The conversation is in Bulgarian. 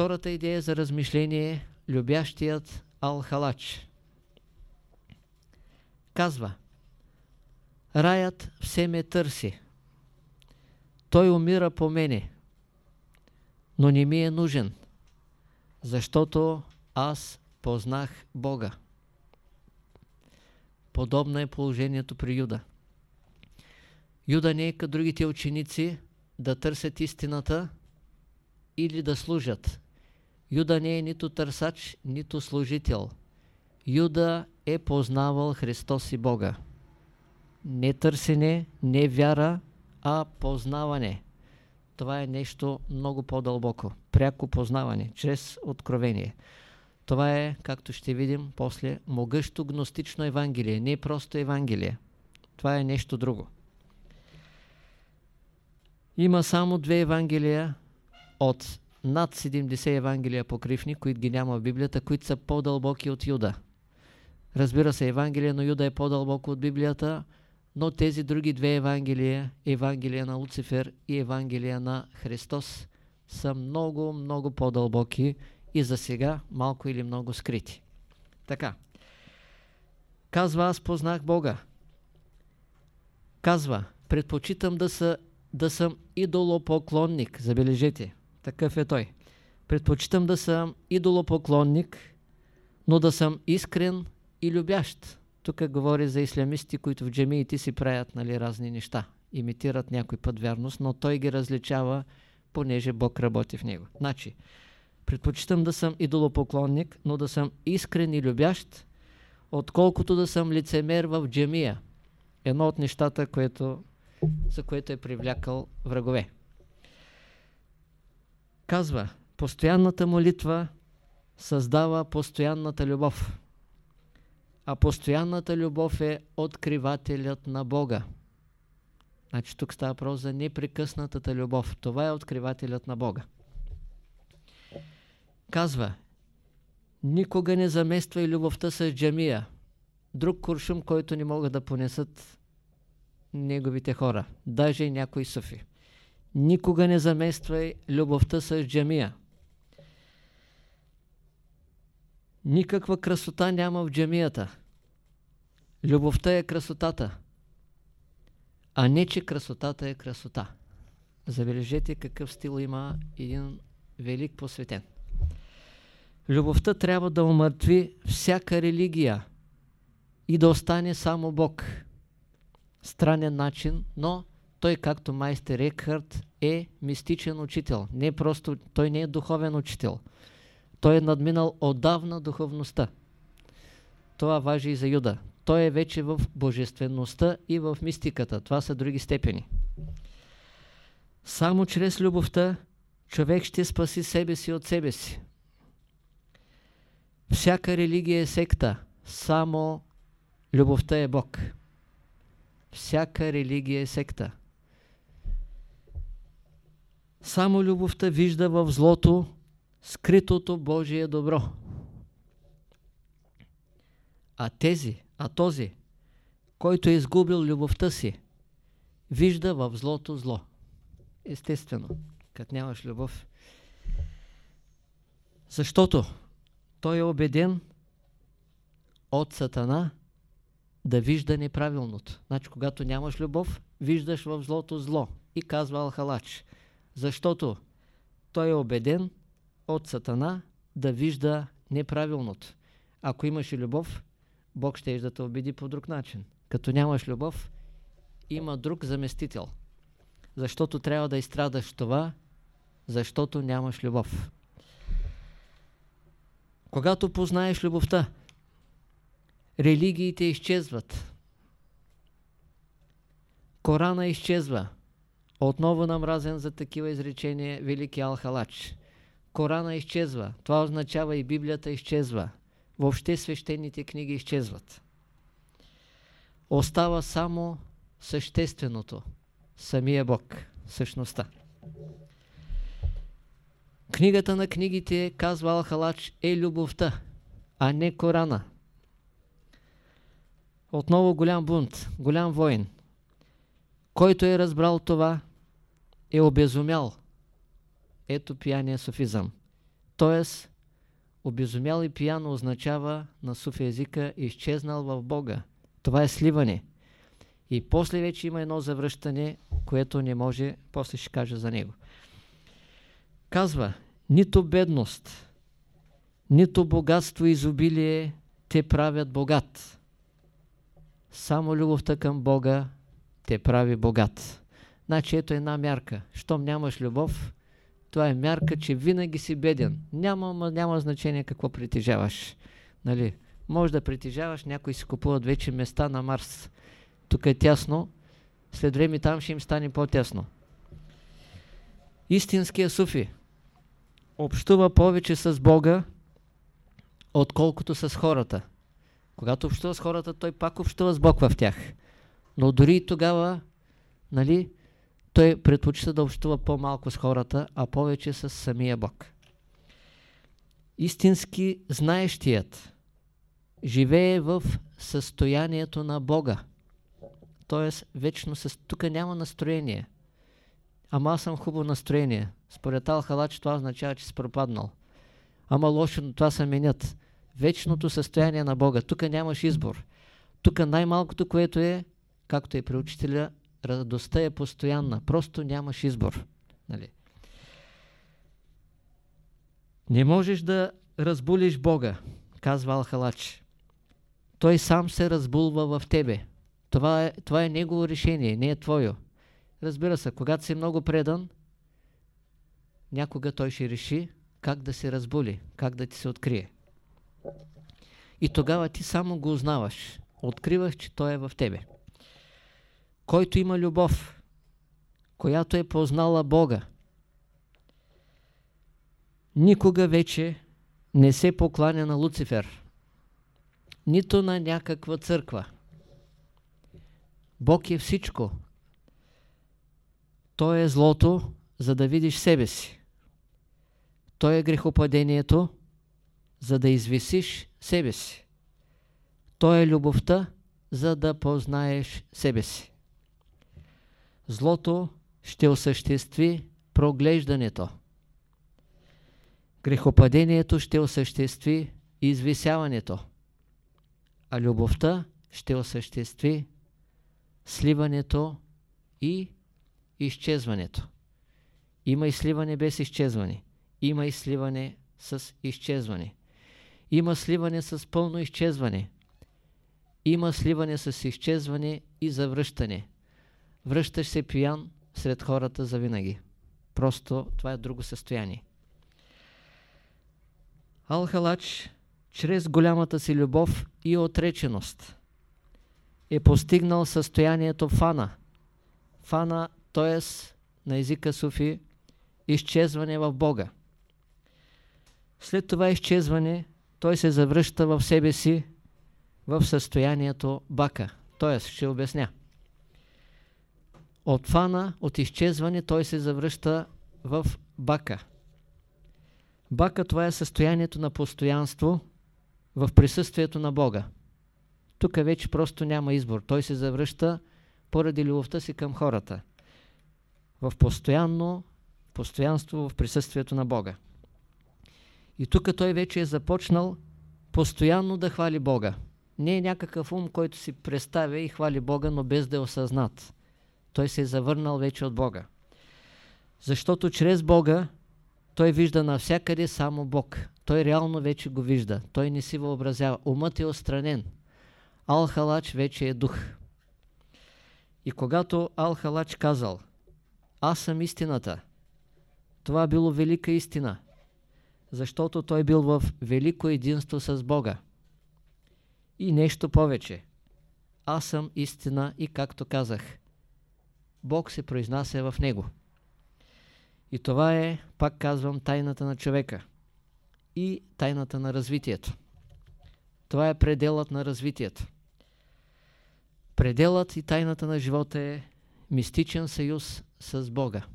Втората идея за размишление любящият Ал-Халач. Казва, раят все ме търси. Той умира по мене, но не ми е нужен, защото аз познах Бога. Подобно е положението при Юда. Юда не е като другите ученици да търсят истината или да служат. Юда не е нито търсач, нито служител. Юда е познавал Христос и Бога. Не търсене, не вяра, а познаване. Това е нещо много по-дълбоко. Пряко познаване, чрез откровение. Това е, както ще видим после, могъщо гностично Евангелие. Не е просто Евангелие. Това е нещо друго. Има само две Евангелия от над 70 Евангелия покривни, които ги няма в Библията, които са по-дълбоки от Юда. Разбира се, Евангелие на Юда е по-дълбоко от Библията, но тези други две Евангелия, Евангелия на Луцифер и Евангелия на Христос, са много, много по-дълбоки и за сега малко или много скрити. Така. Казва, аз познах Бога. Казва, предпочитам да, са, да съм идолопоклонник. Забележете, такъв е той. Предпочитам да съм идолопоклонник, но да съм искрен и любящ. Тук говори за ислямисти, които в джемиите си правят нали, разни неща. Имитират някой път вярност, но той ги различава, понеже Бог работи в него. Значи, предпочитам да съм идолопоклонник, но да съм искрен и любящ, отколкото да съм лицемер в джемия. Едно от нещата, което, за което е привлякал врагове. Казва, постоянната молитва създава постоянната любов. А постоянната любов е откривателят на Бога. Значи тук става въпрос за непрекъснатата любов. Това е откривателят на Бога. Казва, никога не замествай любовта с джамия. Друг куршум, който не могат да понесат неговите хора. Даже и някои суфи. Никога не замествай любовта с джамия. Никаква красота няма в джамията. Любовта е красотата, а не че красотата е красота. Забележете какъв стил има един велик посветен. Любовта трябва да умъртви всяка религия и да остане само Бог. Странен начин, но той, както майстер Екхарт, е мистичен учител. Не просто, той не е духовен учител. Той е надминал отдавна духовността. Това важи и за Юда. Той е вече в божествеността и в мистиката. Това са други степени. Само чрез любовта човек ще спаси себе си от себе си. Всяка религия е секта. Само любовта е Бог. Всяка религия е секта. Само любовта вижда в злото скритото Божие добро. А тези, а този, който е изгубил любовта си, вижда в злото зло. Естествено, като нямаш любов. Защото той е убеден от Сатана да вижда неправилното. Значи, когато нямаш любов, виждаш в злото зло. И казва Алхалач. Защото той е убеден от Сатана да вижда неправилното. Ако имаш любов, Бог ще да те убеди по друг начин. Като нямаш любов, има друг заместител. Защото трябва да изстрадаш това, защото нямаш любов. Когато познаеш любовта, религиите изчезват. Корана изчезва. Отново намразен за такива изречения Велики Алхалач. Корана изчезва. Това означава и Библията изчезва. Въобще свещените книги изчезват. Остава само същественото. Самия Бог. Същността. Книгата на книгите, казва Алхалач, е любовта, а не Корана. Отново голям бунт, голям воин. Който е разбрал това, е обезумял. Ето пияния софизъм. Тоест, обезумял и пиян означава на суфи езика изчезнал в Бога. Това е сливане. И после вече има едно завръщане, което не може, после ще кажа за него. Казва, нито бедност, нито богатство и изобилие те правят богат. Само любовта към Бога те прави богат. Значи ето една мярка. Щом нямаш любов, това е мярка, че винаги си беден. Няма, няма значение какво притежаваш. Нали? Може да притежаваш, някои си купуват вече места на Марс. Тук е тясно, след време там ще им стане по-тясно. Истинския суфи общува повече с Бога, отколкото с хората. Когато общува с хората, той пак общува с Бог в тях. Но дори и тогава, нали, той предпочита да общува по-малко с хората, а повече с самия Бог. Истински знаещият живее в състоянието на Бога. Тоест, вечно с... тук няма настроение. Ама аз съм хубаво настроение. Според Алхалач това означава, че си пропаднал. Ама лошо, но това се менят. Вечното състояние на Бога. Тук нямаш избор. Тук най-малкото, което е, както е при учителя, радостта е постоянна. Просто нямаш избор. Нали? Не можеш да разбулиш Бога, казва Алхалач. Той сам се разбулва в тебе. Това е, това е негово решение, не е твое. Разбира се, когато си много предан, някога той ще реши как да се разбули, как да ти се открие. И тогава ти само го узнаваш. Откриваш, че той е в тебе. Който има любов, която е познала Бога, никога вече не се покланя на Луцифер, нито на някаква църква. Бог е всичко. Той е злото, за да видиш себе си. Той е грехопадението, за да извисиш себе си. Той е любовта, за да познаеш себе си. Злото ще осъществи проглеждането. Грехопадението ще осъществи извисяването. А любовта ще осъществи сливането и изчезването. Има и сливане без изчезване. Има и сливане с изчезване. Има сливане с пълно изчезване. Има сливане с изчезване и завръщане. Връщаш се пиян сред хората за винаги. Просто това е друго състояние. Алхалач, чрез голямата си любов и отреченост, е постигнал състоянието фана. Фана, т.е. на езика суфи, изчезване в Бога. След това изчезване той се завръща в себе си в състоянието бака. Т.е. ще обясня. От фана, от изчезване, той се завръща в бака. Бака това е състоянието на постоянство в присъствието на Бога. Тук вече просто няма избор. Той се завръща поради любовта си към хората. В постоянно постоянство в присъствието на Бога. И тук той вече е започнал постоянно да хвали Бога. Не е някакъв ум, който си представя и хвали Бога, но без да е осъзнат. Той се е завърнал вече от Бога. Защото чрез Бога той вижда навсякъде само Бог. Той реално вече го вижда. Той не си въобразява. Умът е отстранен. Алхалач вече е дух. И когато Алхалач казал Аз съм истината, това било велика истина защото той бил в велико единство с Бога. И нещо повече. Аз съм истина и както казах, Бог се произнася в него. И това е, пак казвам, тайната на човека и тайната на развитието. Това е пределът на развитието. Пределът и тайната на живота е мистичен съюз с Бога.